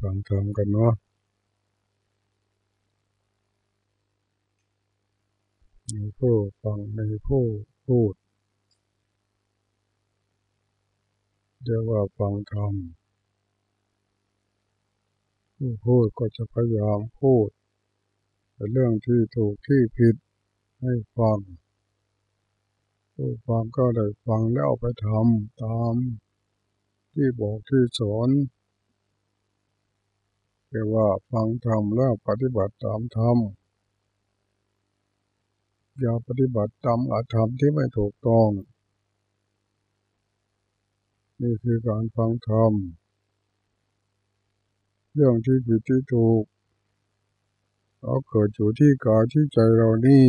ฟังธรรมกันเนาะมีผู้ฟังมีผู้พูดเรียกว่าฟังธรรมผู้พูดก็จะพยายามพูดแต่เรื่องที่ถูกที่ผิดให้ฟังผู้ฟังก็ได้ฟังแล้วไปทำตามที่บอกที่สอน เรียกว่าฟังธรรมแล้วปฏิบัติตามธรรมอย่าปฏิบัติตามอาธรรมที่ไม่ถูกต้อง นี่คือการฟังธรรมเรื่องที่ผิดที่ถูกเราเกิดอยู่ที่กายที่ใจเรานี่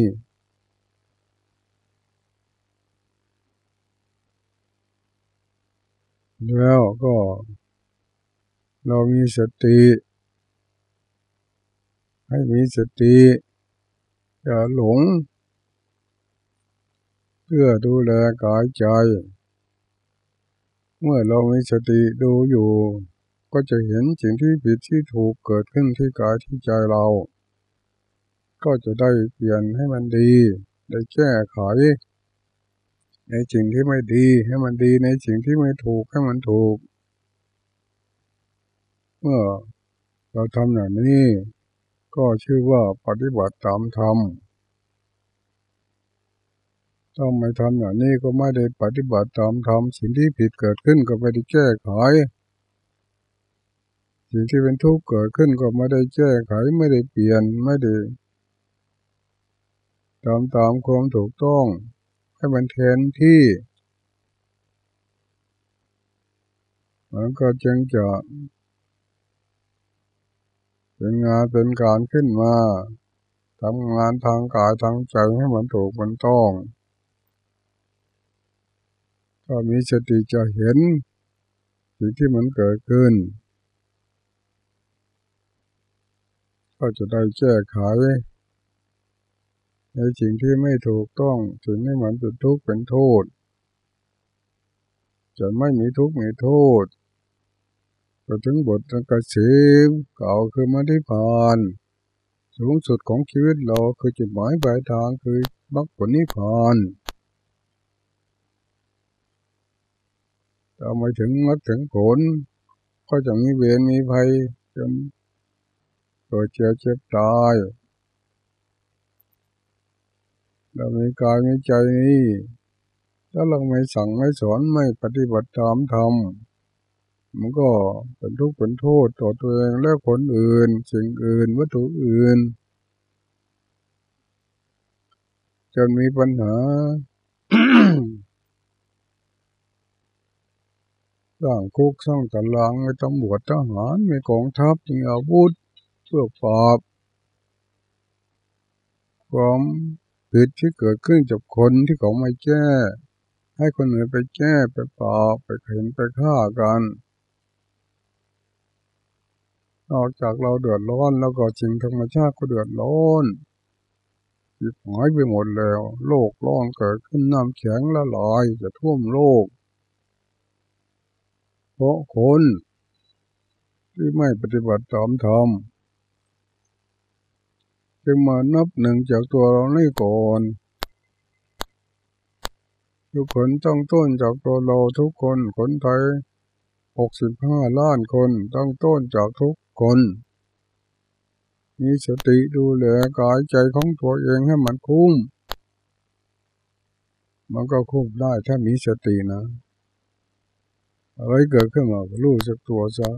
แล้วก็เรามีสติ ให้มีสติอย่าหลง เพื่อดูแลกายใจ เมื่อเรามีสติดูอยู่ ก็จะเห็นสิ่งที่ผิดที่ถูกเกิดขึ้นที่กายที่ใจเรา ก็จะได้เปลี่ยนให้มันดี ได้แก้ไขในสิ่งที่ไม่ดีให้มันดีในสิ่งที่ไม่ถูกให้มันถูก เมื่อเราทำอย่างนี้ ก็ชื่อว่าปฏิบัติตามธรรมถ้าไม่ทำอย่างนี้ก็ไม่ได้ปฏิบัติตามธรรมสิ่งที่ผิดเกิดขึ้นก็ไม่ได้แก้ไข สิ่งที่เป็นทุกข์เกิดขึ้นก็ไม่ได้แก้ไขไม่ได้เปลี่ยนไม่ได้ตามตามความถูกต้อง ให้มันแทนที่มันก็จึงจะ เป็นงานเป็นการขึ้นมาทำงานทางกายทางใจให้มันถูกมันต้อง ถ้ามีสติจะเห็นสิ่งที่มันเกิดขึ้น ก็จะได้แก้ไขในสิ่งที่ไม่ถูกต้องสิ่งที่มันเป็นทุกข์เป็นโทษจะไม่มีทุกข์มีโทษ ก็ถึงบทกระสีเก่าคือมาที่ผ่าน สูงสุดของชีวิตเราคือจุดหมายปลายทางคือมรรคผลนิพพานถ้าไม่ถึงมรรคถึงผล ก็จะมีเวรมีภัยจนเกิดเจ็บเจ็บตายเรามีกายมีใจนี้ ถ้าเราไม่สั่งไม่สอนไม่ปฏิบัติตามธรรม มันก็เป็นทุกข์เป็นโทษต่อตัวเองและคนอื่น สิ่งอื่นวัตถุอื่น จนมีปัญหาสร้างคุกสร้างตารางไม่ต้องบวชทหารไม่กองทัพจึงอาวุธเพื่อปราบความผิดที่เกิดขึ้นจากคนที่เขาไม่แก้ ให้คนอื่นไปแก้ไปปราบไปเห็นไปฆ่ากัน นอกจากเราเดือดร้อนแล้วก็จริงธรรมชาติก็เดือดร้อนหายไปหมดแล้ว โลกร้อนเกิดขึ้นน้ำแข็งละลายจะท่วมโลก เพราะคนที่ไม่ปฏิบัติตามธรรมจึงมานับหนึ่งจากตัวเราในก่อนทุกคนต้องต้นจากตัวเราทุกคนคนไทยหกสิบห้าล้านคนต้องต้นจากทุกคน มีสติดูแลกายใจของตัวเองให้มันคุ้ม มันก็คุ้มได้ถ้ามีสตินะอะไรเกิดขึ้นมารู้สักตัวซะ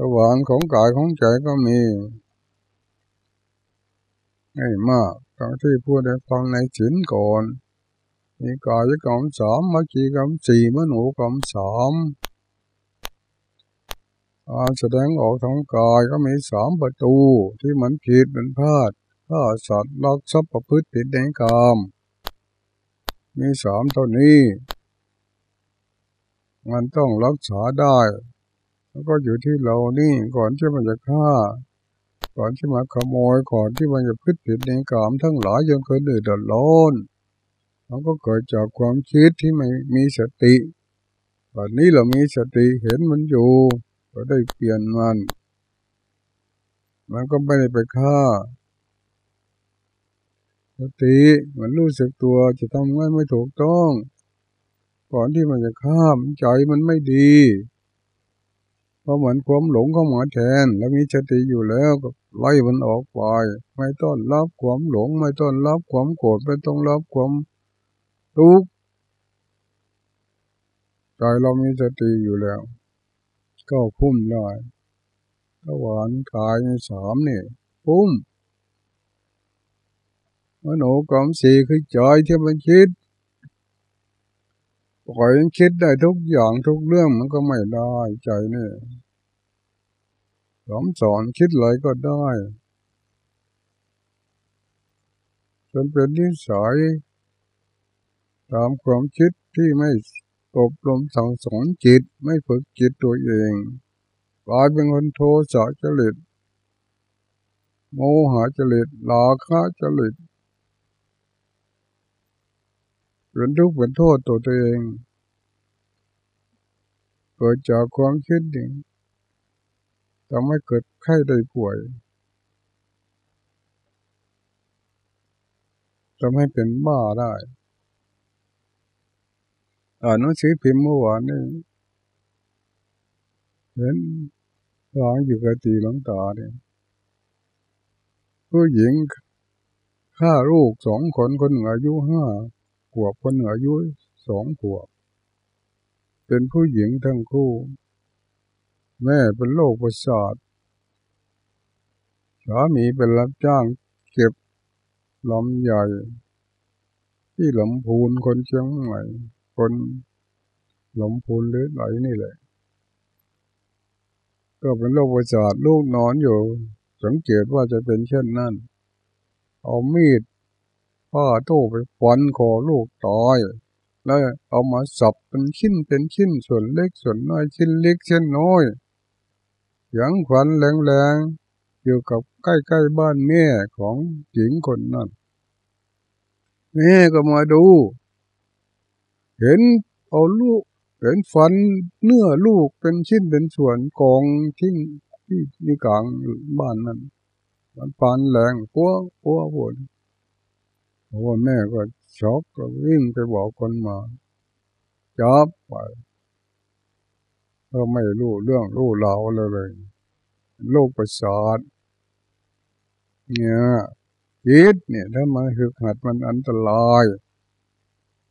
ระหว่างของกายของใจก็มีไม่มากทั้งที่พูดให้ฟังในศีลก่อน มีกายกรรมสามมจีกรรมสี่มโนกรรมสาม การแสดงออกทางกายก็มีสามประตูที่มันผิดเป็นพลาดถ้าสัตว์ลักทรัพย์ประพฤติผิดในกรรมมีสามเท่านี้ มันต้องรักษาได้ แล้วก็อยู่ที่เรานี่ก่อนที่มันจะฆ่า ก่อนที่มาขโมยก่อนที่มันจะพึ่ผิดในกรรมทั้งหลายยังเคยเดือดร้อนมันก็เกิดจากความคิดที่ไม่มีสติตอนนี้เรามีสติเห็นมันอยู่ ก็ได้เปลี่ยนมัน มันก็ไม่ได้ไปฆ่าสติมันรู้สึกตัวจะทำง่ายไม่ถูกต้อง ก่อนที่มันจะข้ามใจมันไม่ดีเพราะเหมือนความหลงเข้ามาแทน แล้วมีสติอยู่แล้วก็ไล่มันออกไป ไม่ต้อนรับความหลง ไม่ต้อนรับความโกรธไม่ต้องรับความทุกข์ใจเรามีสติอยู่แล้ว ก็พุ่มได้ตะวันกายสามนี่พุ่มมโนกรรมสี่คือใจที่มันคิดปล่อยมันคิดได้ทุกอย่างทุกเรื่องมันก็ไม่ได้ใจนี่สอนสอนคิดอะไรก็ได้จนเป็นนิสัยตามความคิดที่ไม่ อบรมสั่งสอนจิตไม่ฝึกจิตตัวเองกลายเป็นคนโทสะจริต โมหะจริตลาคะจริตเป็นทุกข์เป็นโทษตัวเองเกิดจากความคิดหนี่ทำให้เกิดไข้ได้ป่วยทำให้เป็นบ้าได้ อ่านหนังสือพิมพ์เมื่อวานนี้เห็นวางอยู่กับตีหลังตาเนี่ยผู้หญิงฆ่าลูกสองคนคนหนึ่งอายุห้าขวบคนหนึ่งอายุสองขวบ เป็นผู้หญิงทั้งคู่ แม่เป็นโรคประสาทสามีเป็นรับจ้างเก็บลำใหญ่ ที่ลำพูนคนเชียงใหม่ คนหลงพูนหรือไหลนี่แหละ ก็เป็นโรคประสาทลูกนอนอยู่ สังเกตว่าจะเป็นเช่นนั้นเอามีดผ้าโต้ไปฟันคอลูกตายแล้วเอามาสับเป็นชิ้นเป็นชิ้นส่วนเล็กส่วนน้อยชิ้นเล็กเช่นน้อยยังขวัญแรงๆอยู่กับใกล้ๆบ้านแม่ของหญิงคนนั้นแม่ก็มาดู เห็นเอาลูกเห็นฟันเนื้อลูกเป็นชิ้นเป็นส่วนกองทิ้งที่นี่กลางบ้านนั้นมันปานแรงปัวปัวปวดเพราะว่าแม่ก็ช็อกก็วิ่งไปบอกคนมาจับไปก็ไม่รู้เรื่องรู้ราวเลยโรคประสาทเนี่ยคิดเนี่ย ถ้ามาหึกหัดมันอันตราย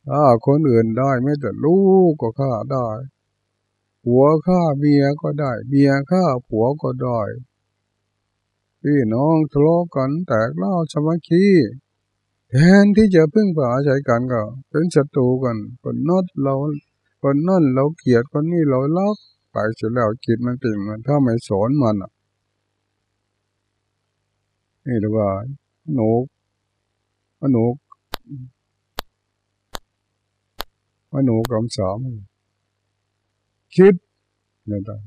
ฆ่าคนอื่นได้ไม่แต่ลูกก็ฆ่าได้ ผัวฆ่าเมียก็ได้ เมียฆ่าผัวก็ได้ พี่น้องทะเลาะกันแตกเล่าสมาคีแทนที่จะพึ่งพาอาศัยกันก็เป็นศัตรูกันคนนอดเราคนนั่นเราเกลียดคนนี้เราลักไปเสร็จแล้วจิตมันเป็นมันถ้าไม่สอนมันอะนี่เรียกว่าหนูหนู มโนกรรมสามคิดนี่ได้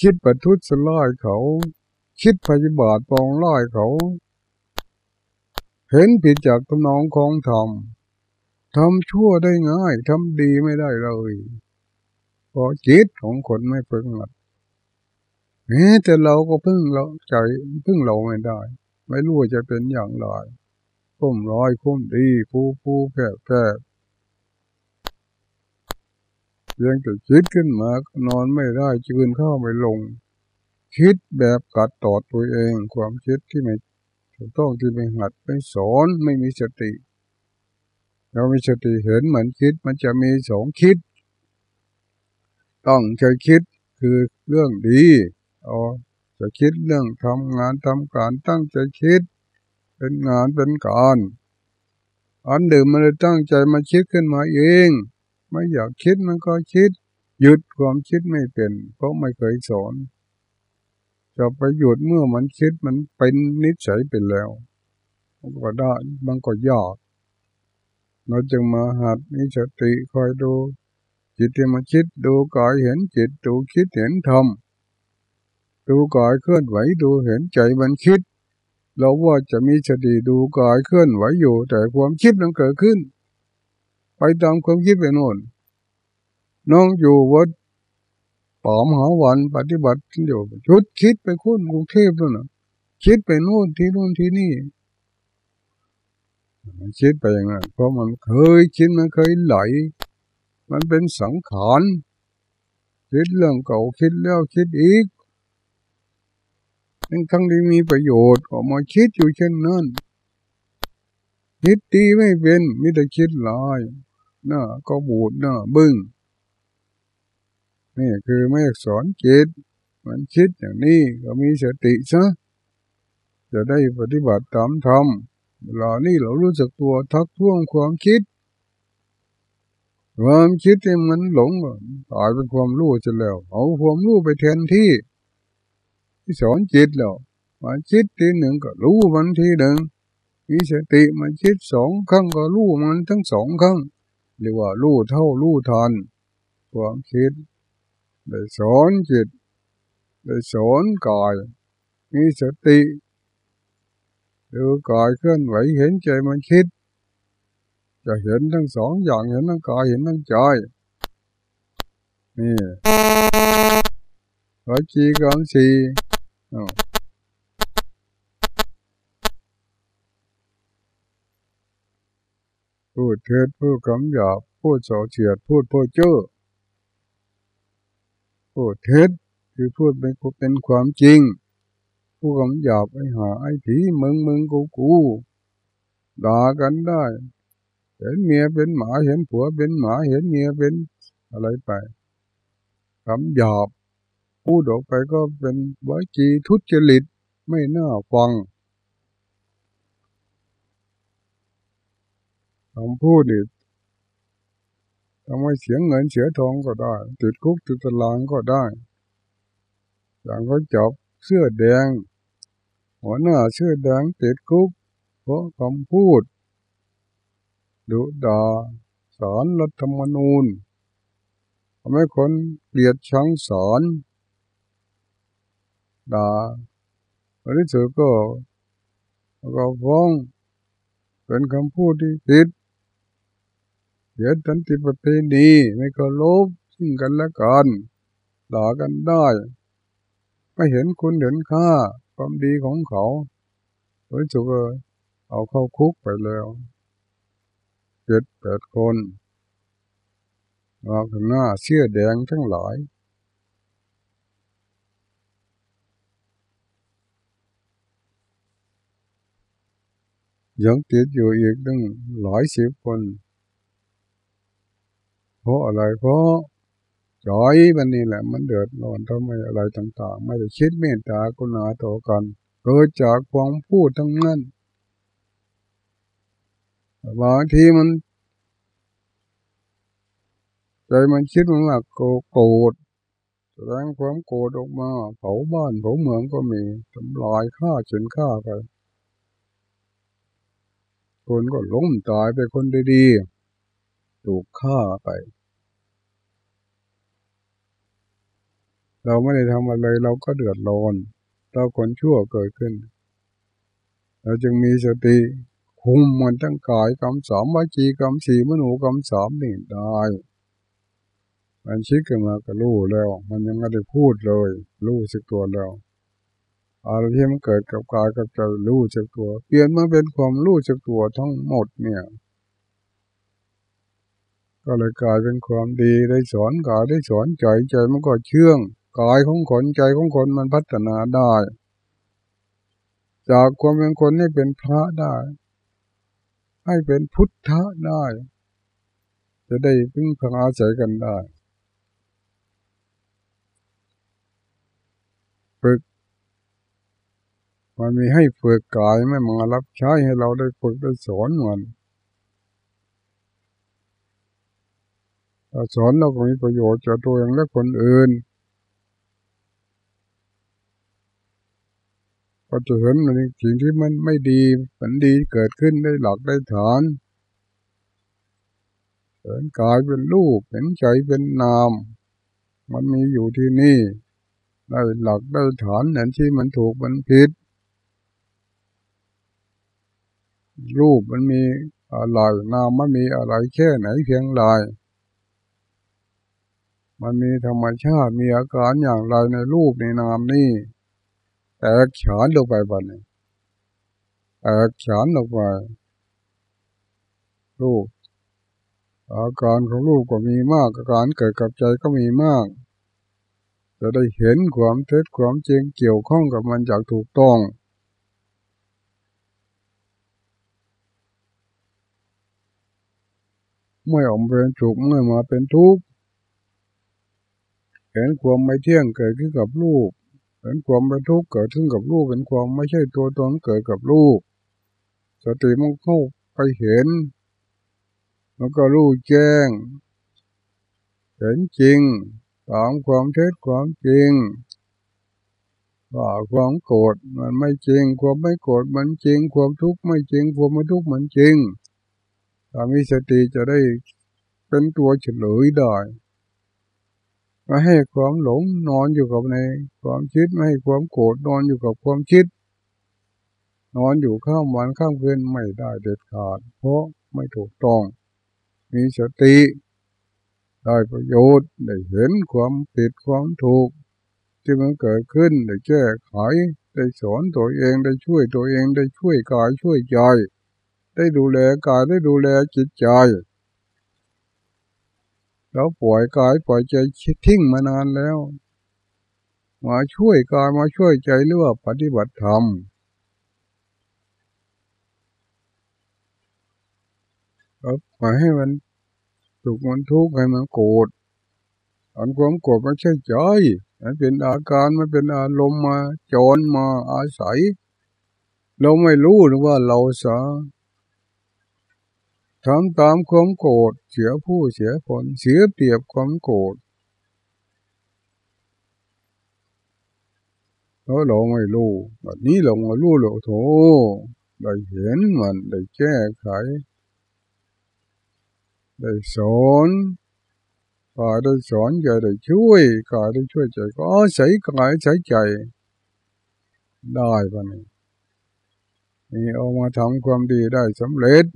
คิดประทุษร้ายเขา คิดพยาบาทปองร้ายเขา เห็นผิดจากตำนองของธรรมทำชั่วได้ง่ายทำดีไม่ได้เลยเพราะจิตของคนไม่พึงหลักแม้แต่เราก็พึ่งเราใจพึ่งเราไม่ได้ ไม่รู้จะเป็นอย่างไรคุ้มร้อยคุ้มดีผู้ผู้แพ้แผ พ้ยังแต่คิดขึ้นมานอนไม่ได้จืนข้าวไม่ลง คิดแบบกัดตอดตัวเอง ความคิดที่ไม่ถูกต้องที่ไม่หัดไม่สอนไม่มีสติ เรามีสติเห็นเหมือนคิดมันจะมีสองคิด ต้องใจคิดคือเรื่องดีอ๋อจะคิดเรื่องทำงานทำการตั้งใจคิด เป็นงานเป็นการอันเดิมมันเลยตั้งใจมาคิดขึ้นมาเอง ไม่อยากคิดมันก็คิด หยุดความคิดไม่เป็น เพราะไม่เคยสอนจะไปหยุดเมื่อมันคิดมันเป็นนิสัยไปแล้วมันก็ได้มันก็ยากเราจึงมาหัดมีสติคอยดู จิตที่มาคิดดูกายเห็นจิตดูคิดเห็นธรรมดูกายเคลื่อนไหวดูเห็นใจมันคิด เราว่าจะมีสติดูกายเคลื่อนไหวอยู่ แต่ความคิดมันเกิดขึ้น ไปตามความคิดไปโน่นน้องอยู่วัดป่ามหาวันปฏิบัติอยู่ชุดคิดไปคุ้นกรุงเทพแล้วนะคิดไปโน่นที่โน่นที่นี่มันคิดไปอย่างนั้นเพราะมันเคยคิดมันเคยไหล มันเป็นสังขารคิดเรื่องเก่าคิดแล้วคิดอีกทั้งทั้งที่มีประโยชน์ก็มาคิดอยู่เช่นนั้น คิดดีไม่เป็นมิแต่คิดลาย หน้าก็บูดหน้าบึง้งนี่คือไม่สอนจิตมันคิดอย่างนี้ก็มีสติซะจะได้ปฏิบัติตามธรรมเวลานี้เรารู้จักตัวทักท้วงความคิด ความคิดที่มันหลงตายเป็นความรู้จะแล้ว เอาความรู้ไปแทนที่ ที่สอนจิตแล้วมาคิดทีหนึ่งก็รู้มันทีหนึ่งมีสติมาคิดสองครั้งก็รู้มันทั้งสองครั้ง เรียกว่ารู้เท่ารู้ทันความคิดได้สอนจิตได้สอนกายมีสติดูกายเคลื่อนไหวเห็นใจมันคิด จะเห็นทั้งสองอย่างเห็นทั้งกายเห็นทั้งใจนี่วจีกรรมสี่ พูดเท็จพูดคำหยาบพูดโสเฉียดพูดโพเจ้อพูดเท็จคือพูดเป็นเป็นความจริง ผู้คำหยาบไอ้หาไอ้ผีมึงมึงกูกูด่ากันได้เห็นเมียเป็นหมาเห็นผัวเป็นหมาเห็นเมียเป็นอะไรไปคำหยาบพูดออกไปก็เป็นวจีทุจริตไม่น่าฟัง คำพูดนี่ทำให้เสียเงินเสียทองก็ได้ ติดคุกติดตารางก็ได้ อย่างเขาจับเสื้อแดง หัวหน้าเสื้อแดงติดคุก เพราะคำพูด ดุดาสารรัฐธรรมนูญทำให้คนเกลียดชังสอนด่าบริสุทธิ์ก็ก็ฟ้องเป็นคำพูดที่ผิด เสียทันติประเพณีไม่เคารพซึ่งกันและกันด่ากันได้ ไม่เห็นคุณเห็นค่าความดีของเขาโดยสุกเอาเข้าคุกไปแล้วเจ็ดแปดคนมาข้างหน้าเสื้อแดงทั้งหลายยังติดอยู่อีกตั้งหลายสิบคน เพราะอะไรเพราะจอยมันนี่แหละ มันเดือดร้อนทำไมอะไรต่าง ๆ ไม่ได้คิดเมตตากุณาต่อกันเกิดจากความพูดทั้งนั้นบางทีมันใจมันคิดมันว่าโกรธแสดงความโกรธออกมาเผาบ้านเผาเมืองก็มีทำลายฆ่าเฉนฆ่าไป คนก็ล้มตายไปคนดีๆถูกฆ่าไป เราไม่ได้ทำอะไรเราก็เดือดร้อน เราคนชั่วเกิดขึ้น เราจึงมีสติคุมมันทั้งกายกรรมสามวิจีกรรมสี่มโนกรรมสามนี่ได้มันชิดขึ้นมาก็รู้แล้ว มันยังไม่ได้พูดเลยรู้สึกตัวแล้วอะไรที่มันเกิดกับกายกับใจรู้สึกตัว เปลี่ยนมาเป็นความรู้สึกตัวทั้งหมดเนี่ย ก็เลยกลายเป็นความดีได้สอนกายได้สอนใจใจมันก็เชื่อง กายของคนใจของคนมันพัฒนาได้ จากความเป็นคนให้เป็นพระได้ ให้เป็นพุทธะได้ จะได้พึ่งพาอาศัยกันได้ฝึกมันมีให้ฝึกกายไม่มารับใช้ให้เราได้ฝึกได้สอนมันสอนเราก็มีประโยชน์จากตัวเองและคนอื่น ก็จะเห็นในสิ่งที่มันไม่ดีมันดีเกิดขึ้นได้หลักได้ฐานเห็นกายเป็นรูปเห็นใจเป็นนาม มันมีอยู่ที่นี่ ได้หลักได้ฐานเห็นที่มันถูกมันผิด รูปมันมีอะไรนามมันมีอะไรแค่ไหนเพียงไรมันมีธรรมชาติมีอาการอย่างไรในรูปในนามนี่ แตกฉานลงไปบัดนี้แตกฉานลงไปรูปอาการของรูปก็มีมากอาการเกิดกับใจก็มีมาก จะได้เห็นความเท็จความจริงเกี่ยวข้องกับมันจากถูกต้องไม่ออกเป็นสุขไม่มาเป็นทุกข์เห็นความไม่เที่ยงเกิดขึ้นกับรูป เห็นความเป็นทุกข์เกิดขึ้นกับรูปเป็นความไม่ใช่ตัวตนเกิดกับรูปสติมันเข้าไปเห็น มันก็รู้แจ้ง เห็นจริงตามความเท็จความจริงว่าความโกรธมันไม่จริง ความไม่โกรธมันจริง ความทุกข์ไม่จริง ความไม่ทุกข์มันจริงถ้ามีสติจะได้เป็นตัวเฉลยได้ ไม่ให้ความหลงนอนอยู่กับในความคิดไม่ให้ความโกรธนอนอยู่กับความคิด นอนอยู่ข้ามวันข้ามคืนไม่ได้เด็ดขาด เพราะไม่ถูกต้อง มีสติได้ประโยชน์ได้เห็นความผิดความถูก ที่มันเกิดขึ้นได้แก้ไขได้สอนตัวเองได้ช่วยตัวเองได้ช่วยกายช่วยใจได้ดูแลกายได้ดูแลจิตใจ เราปล่อยกายปล่อยใจทิ้งมานานแล้ว มาช่วยกายมาช่วยใจหรือว่าปฏิบัติธรรมครับมาให้มันถูกมันทุกข์ให้มันโกรธอันความโกรธไม่ใช่ใจมันเป็นอาการมันเป็นอารมณ์มาจรมาอาศัย เราไม่รู้หรือว่าเราสา ทำตามความโกรธเสียผู้เสียผลเสียเปรียบความโกรธแล้วเราไม่รู้แบบนี้เราไม่รู้เราโถได้เห็นมันได้แก้ไข ได้สอนกายได้สอนใจได้ช่วยกายได้ช่วยใจก็ใส่กายใส่ใจ ได้ปะนี่นี่เอามาทำความดีได้สำเร็จ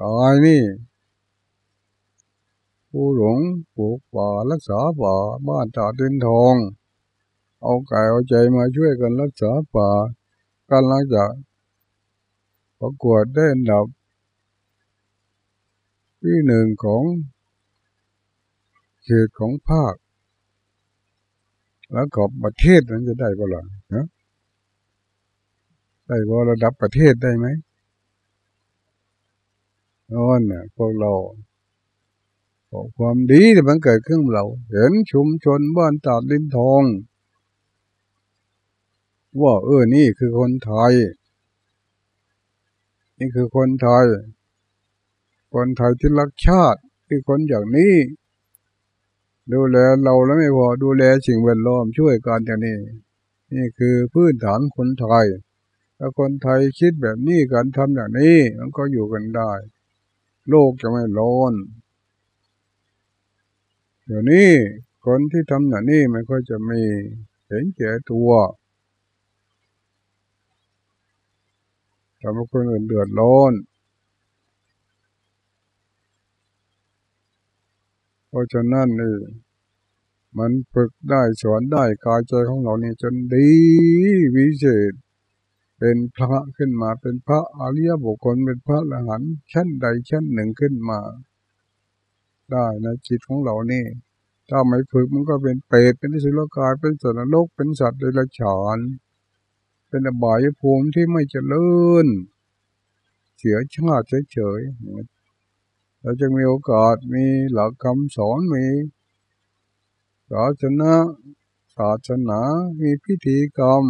ตายนี่ ผู้หลงปลูกป่ารักษาป่าบ้านตาดินทอง เอากายเอาใจมาช่วยกันรักษาป่ากันหลังจากประกวดได้อันดับที่หนึ่งของเขตของภาค แล้วก็ประเทศนั้นจะได้บ่ล่ะนะได้บ่ระดับประเทศได้ไหม นั่นเนี่ยพวกเราความดีที่มันเกิดขึ้นเรา เห็นชุมชนบ้านตาดลินทอง ว่าเออนี่คือคนไทย นี่คือคนไทย คนไทยที่รักชาติคือคนอย่างนี้ ดูแลเราแล้วไม่พอดูแลสิ่งแวดล้อมช่วยกันอย่างนี้ นี่คือพื้นฐานคนไทยถ้าคนไทยคิดแบบนี้กันทำอย่างนี้ มันก็อยู่กันได้ โลกจะไม่ร้อนเดี๋ยวนี้คนที่ทำอย่างนี้มันก็จะมีเห็นแก่ตัวทำให้คนอื่นเดือดร้อนเพราะฉะนั้นนี่มันฝึกได้สอนได้กายใจของเรานี่จนดีวิเศษ เป็นพระขึ้นมาเป็นพระอริยบุคคลเป็นพระอรหันต์ชั้นใดชั้นหนึ่งขึ้นมา ได้ในจิตของเรานี่ถ้าไม่ฝึกมันก็เป็นเปรตเป็นสุรกายเป็นสัตว์นรกเป็นสัตว์เดรัจฉาน เป็นอบายภูมิที่ไม่เจริญเสียชาติเฉยๆเราจะมีโอกาสมีหลักคำสอนมีศาสนาศาสนา มีพิธีกรรม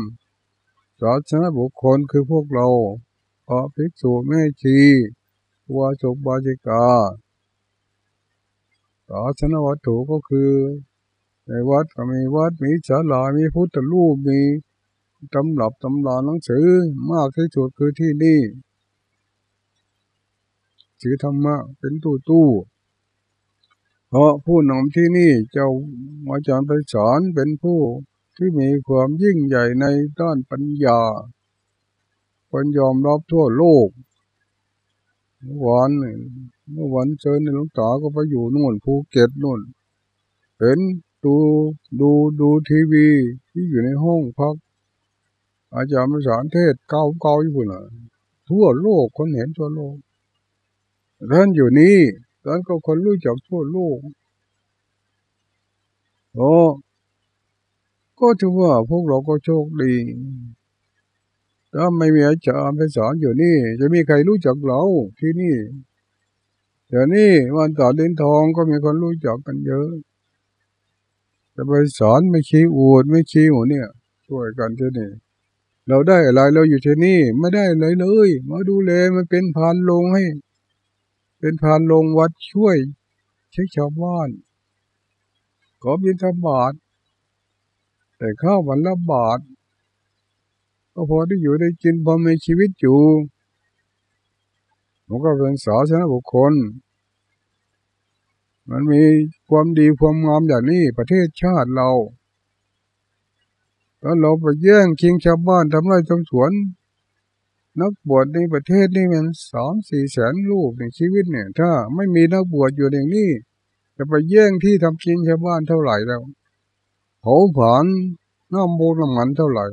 ศาสนาบุคคลคือพวกเราพระภิกษุแม่ชีวาสุบาจิกาศาสนาวัตถุก็คือ ในวัดก็มีวัดมีศาลามีพุทธรูปมีตำรับตำราหนังสือมากที่สุดคือที่นี่สือธรรมะเป็นตู้ตู้เพราะผู้นำที่นี่เจ้าอาจารย์ไปสอนเป็นผู้ ที่มีความยิ่งใหญ่ในด้านปัญญาคนยอมรับทั่วโลกวันเมื่อวันเชิญในหลวงตาก็ไปอยู่นู่นภูเก็ตนู่น เห็นดูดูดูทีวีที่อยู่ในห้องพัก อาจารย์มาสอนเทศเก้าเก้าอยู่น่ะทั่วโลกคนเห็นทั่วโลกท่านอยู่นี่ท่านก็คนรู้จักทั่วโลกโอ้ ก็ถือว่าพวกเราก็โชคดีถ้าไม่มีอาจารย์ไปสอนอยู่นี่ จะมีใครรู้จักเราที่นี่เดี๋ยวนี้วันต่อเดินทองก็มีคนรู้จักกันเยอะจะไปสอนไม่ชี้อวดไม่ชี้หัวเนี่ย ช่วยกันที่นี่ เราได้อะไรเราอยู่ที่นี่ไม่ได้เลยเลย มาดูแลมันเป็นพานลงให้ เป็นพานลงวัดช่วยเช็คชาวบ้านขอบิณฑบาต แต่ข้าววันละบาทก็พอได้อยู่ได้กินพอมีชีวิตอยู่มันก็เป็นสาธารณบุคคล มันมีความดีความงามอย่างนี้ประเทศชาติเราแล้วเราไปแย่งชิงชาวบ้านทำไรทำสวน นักบวชในประเทศนี่มันสามสี่แสนลูกในชีวิตเนี่ย ถ้าไม่มีนักบวชอยู่อย่างนี้จะไปแย่งที่ทำกินชาวบ้านเท่าไหร่แล้ว ผาผลาญน้ำมูน้ำมันเท่าไหร่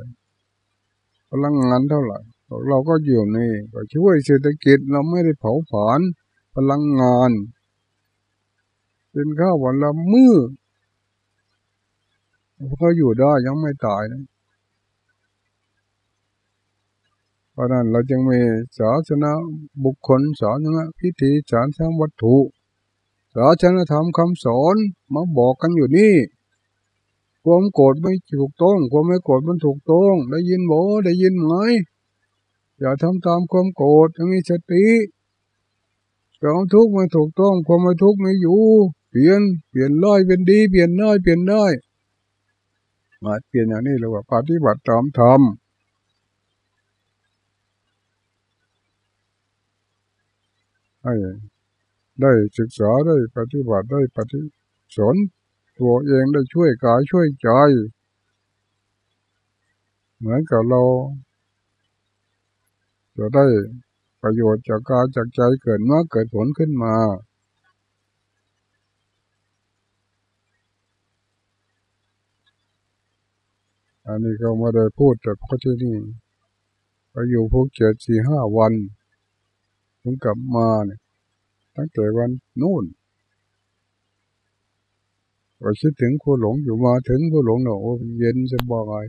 พลังงานเท่าไหร่ เราก็อยู่นี่ก็ช่วยเศรษฐกิจเราไม่ได้เผาผลาญพลังงานเป็นข้าววันละมือ้อเขาอยู่ได้ยังไม่ตายนะเพราะนั้นเราจึงมีศาสนาบุคคลศาสนาพิธีศาสนาวัตถุศาสนาธรรมคำสอนมาบอกกันอยู่นี่ ความโกรธไม่ถูกต้อง ความไม่โกรธมันถูกต้อง ได้ยินบ่ได้ยินไหมอย่าทำตามความโกรธมีสติความทุกข์ไม่ถูกต้อง ความไม่ทุกข์ไม่อยู่ เปลี่ยน เปลี่ยนร้อยเป็นดี เปลี่ยนน้อยเปลี่ยนได้มาเปลี่ยนอย่างนี้เราว่าปฏิบัติตามธรรมได้ศึกษาได้ปฏิบัติได้ปฏิสน ตัวเองได้ช่วยกายช่วยใจ เหมือนกับเรา จะได้ประโยชน์จากกายจากใจเกิดมาเกิดผลขึ้นมา อันนี้ก็มาได้พูดแต่พอที่นี่ไปอยู่ภูเก็ตสี่ห้าวัน ถึงกลับมาเนี่ยตั้งแต่วันนู่น ก็คิดถึงผู้หลงอยู่มาถึงผู้หลงเนาะเย็นสบาย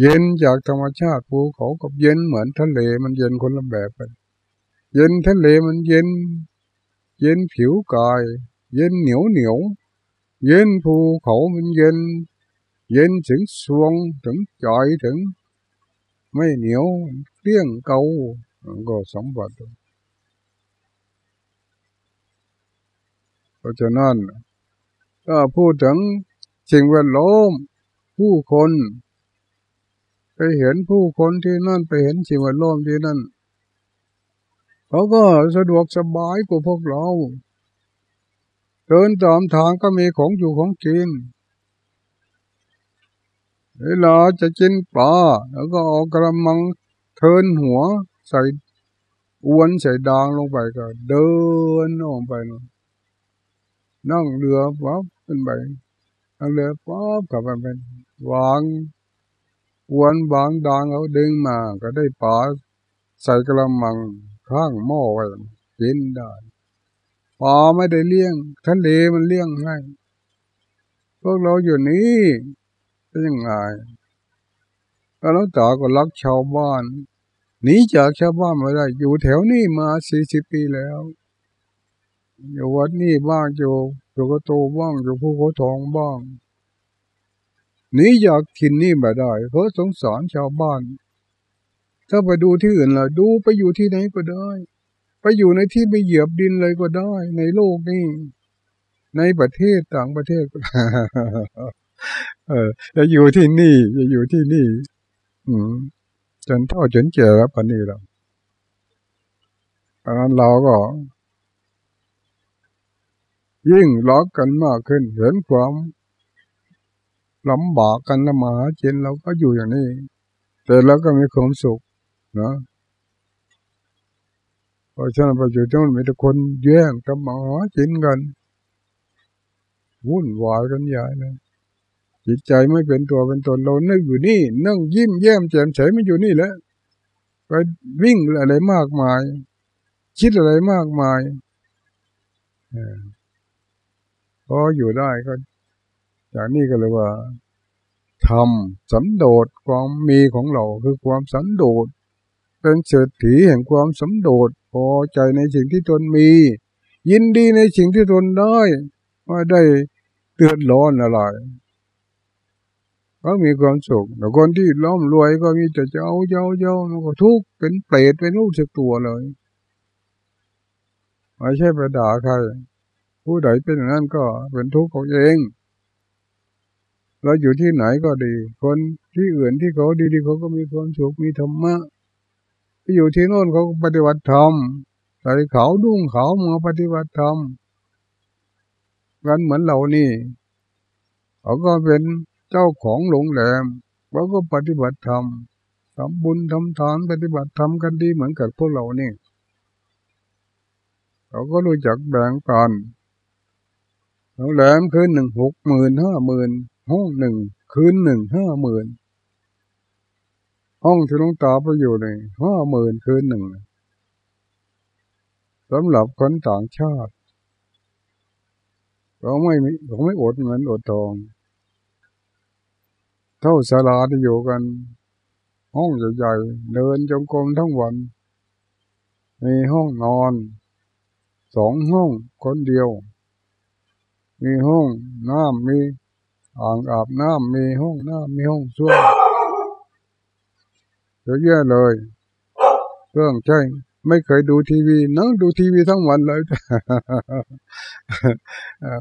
เย็นจากธรรมชาติภูเขากับเย็นเหมือนทะเลมันเย็นคนละแบบกันเย็นทะเลมันเย็น เย็นผิวกาย เย็นเหนียวเหนียว เย็นภูเขามันเย็น เย็นถึงสวงถึงใจถึง ไม่เหนียวเลี่ยงเกาก็สมบัติเพราะฉะนั้น ถ้าพูดถึงสิ่งแวดล้อมผู้คน ไปเห็นผู้คนที่นั่นไปเห็นสิ่งแวดล้อมที่นั่นเขาก็สะดวกสบายกว่าพวกเราเดินตามทางก็มีของอยู่ของกินเวลาจะกินปลาแล้วก็เอากระมังเทินหัวใส่อวนใส่ดางลงไปก็เดินออกไปนั่ นั่งเรือปั๊บขึ้นไปนั่งเรือปั๊บกลับมาเป็นวางอวนบางดางเอาดึงมาก็ได้ปลาใส่กระมังข้างหม้อไว้กินได้ปลาไม่ได้เลี้ยงทะเลมันเลี้ยงให้พวกเราอยู่นี่เป็นยังไงแล้วตาก็รักชาวบ้านหนีจากชาวบ้านมาได้ อยู่แถวนี้มาสี่สิบปีแล้ว อยู่วัดนี่บ้างอยู่อยู่ก็โตบ้างอยู่ผู้เขาทองบ้างหนีจากถิ่นนี่มาได้ เพราะสงสารชาวบ้าน ถ้าไปดูที่อื่นล่ะ ดูไปอยู่ที่ไหนก็ได้ ไปอยู่ในที่ไม่เหยียบดินเลยก็ได้ ในโลกนี้ ในประเทศต่างประเทศเออจะอยู่ที่นี่จะอยู่ที่นี่ อืมจนเท่าจนเจอแล้วปนี้แล้วอันนั้นเราก็ ยิ่งรักกันมากขึ้น เห็นความลำบากกันละหมาเจนเราก็อยู่อย่างนี้ แต่เราก็มีความสุขนะเพราะฉะนั้นไปอยู่ที่นั่นมีแต่คนแย่งกับหมาจินกัน วุ่นวายกันใหญ่เลยจิตใจไม่เป็นตัวเป็นตนเรานึกอยู่นี่ นั่งยิ้มแย้มแจ่มใสไม่อยู่นี่แหละไปวิ่งอะไรมากมาย คิดอะไรมากมาย พออยู่ได้ก็จากนี้ก็เลยว่าทำสันโดษความมีของเราคือความสันโดษเป็นเศรษฐีแห่งความสันโดษพอใจในสิ่งที่ตนมี ยินดีในสิ่งที่ตนได้ไม่ได้เตือนร้อนอะไรก็มีความสุขแต่คนที่ล้อมรวยก็มีแต่เจ้าเจ้าเจ้ามันก็ทุกข์เป็นเปรตเป็นลูกสึกตัวเลยไม่ใช่ไปด่าใคร ผู้ใดเป็นอย่างนั้นก็เป็นทุกข์ของเองเราอยู่ที่ไหนก็ดี คนที่อื่นที่เขาดีๆเขาก็มีความสุขมีธรรมะไปอยู่ที่โน่นเขาปฏิบัติธรรมใส่เขาดุ้งเขามาปฏิบัติธรรมกันเหมือนเรานี่เขาก็เป็นเจ้าของโรงแรมเขาก็ปฏิบัติธรรมทำบุญทำทานปฏิบัติธรรมกันดีเหมือนกับพวกเรานี่ เขาก็รู้จักแบ่งปัน โรงแรมคืนหนึ่งหกหมื่นห้าหมื่นห้องหนึ่งคืนหนึ่งห้าหมื่นห้องที่ลุงตาไปอยู่เลยห้าหมื่นคืนหนึ่งสำหรับคนต่างชาติเขาไม่เขาไม่อดเงินอดทอง เท่าสลาที่อยู่กัน ห้องใหญ่ๆเดินจงกรมทั้งวัน มีห้องนอนสองห้องคนเดียว มีห้องน้ำมีอ่างอาบน้ำมีห้องน้ำมีห้องส้วมเยอะแยะเลยเครื่องใช้ไม่เคยดูทีวี นั่งดูทีวีทั้งวันเลย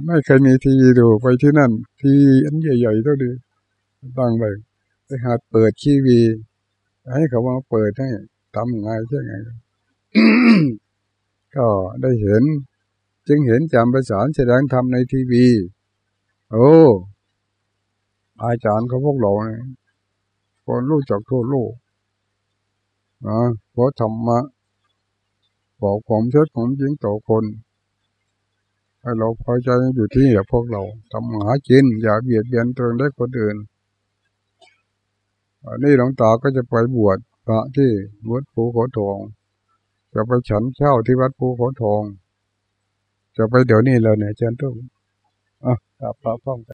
ไม่เคยมีทีวีดูไปที่นั่น ทีวีอันใหญ่ๆตัวดีตั้งไปไปหาเปิดทีวี ให้เขามาเปิดให้ทำไงใช่ไงก็ได้เห็น จึงเห็นจำประสานแสดงธรรมในทีวี โอ้อาจารย์เขาพวกเราเนี่ยคนรู้จักทั่วโลกนะเพราะธรรมะบอกความเท็จของจริงต่อคนให้เราพอใจอยู่ที่อย่าพวกเราทำหากินอย่าเบียดเบียนตัวเองได้คนอื่นอันนี้หลวงตาก็จะไปบวชพระที่วัดภูเขาทอง จะไปฉันเช่าที่วัดภูเขาทอง จะไปเดี๋ยวนี้แล้วเนี่ยเชิญทุกอะกลับพระพ้อง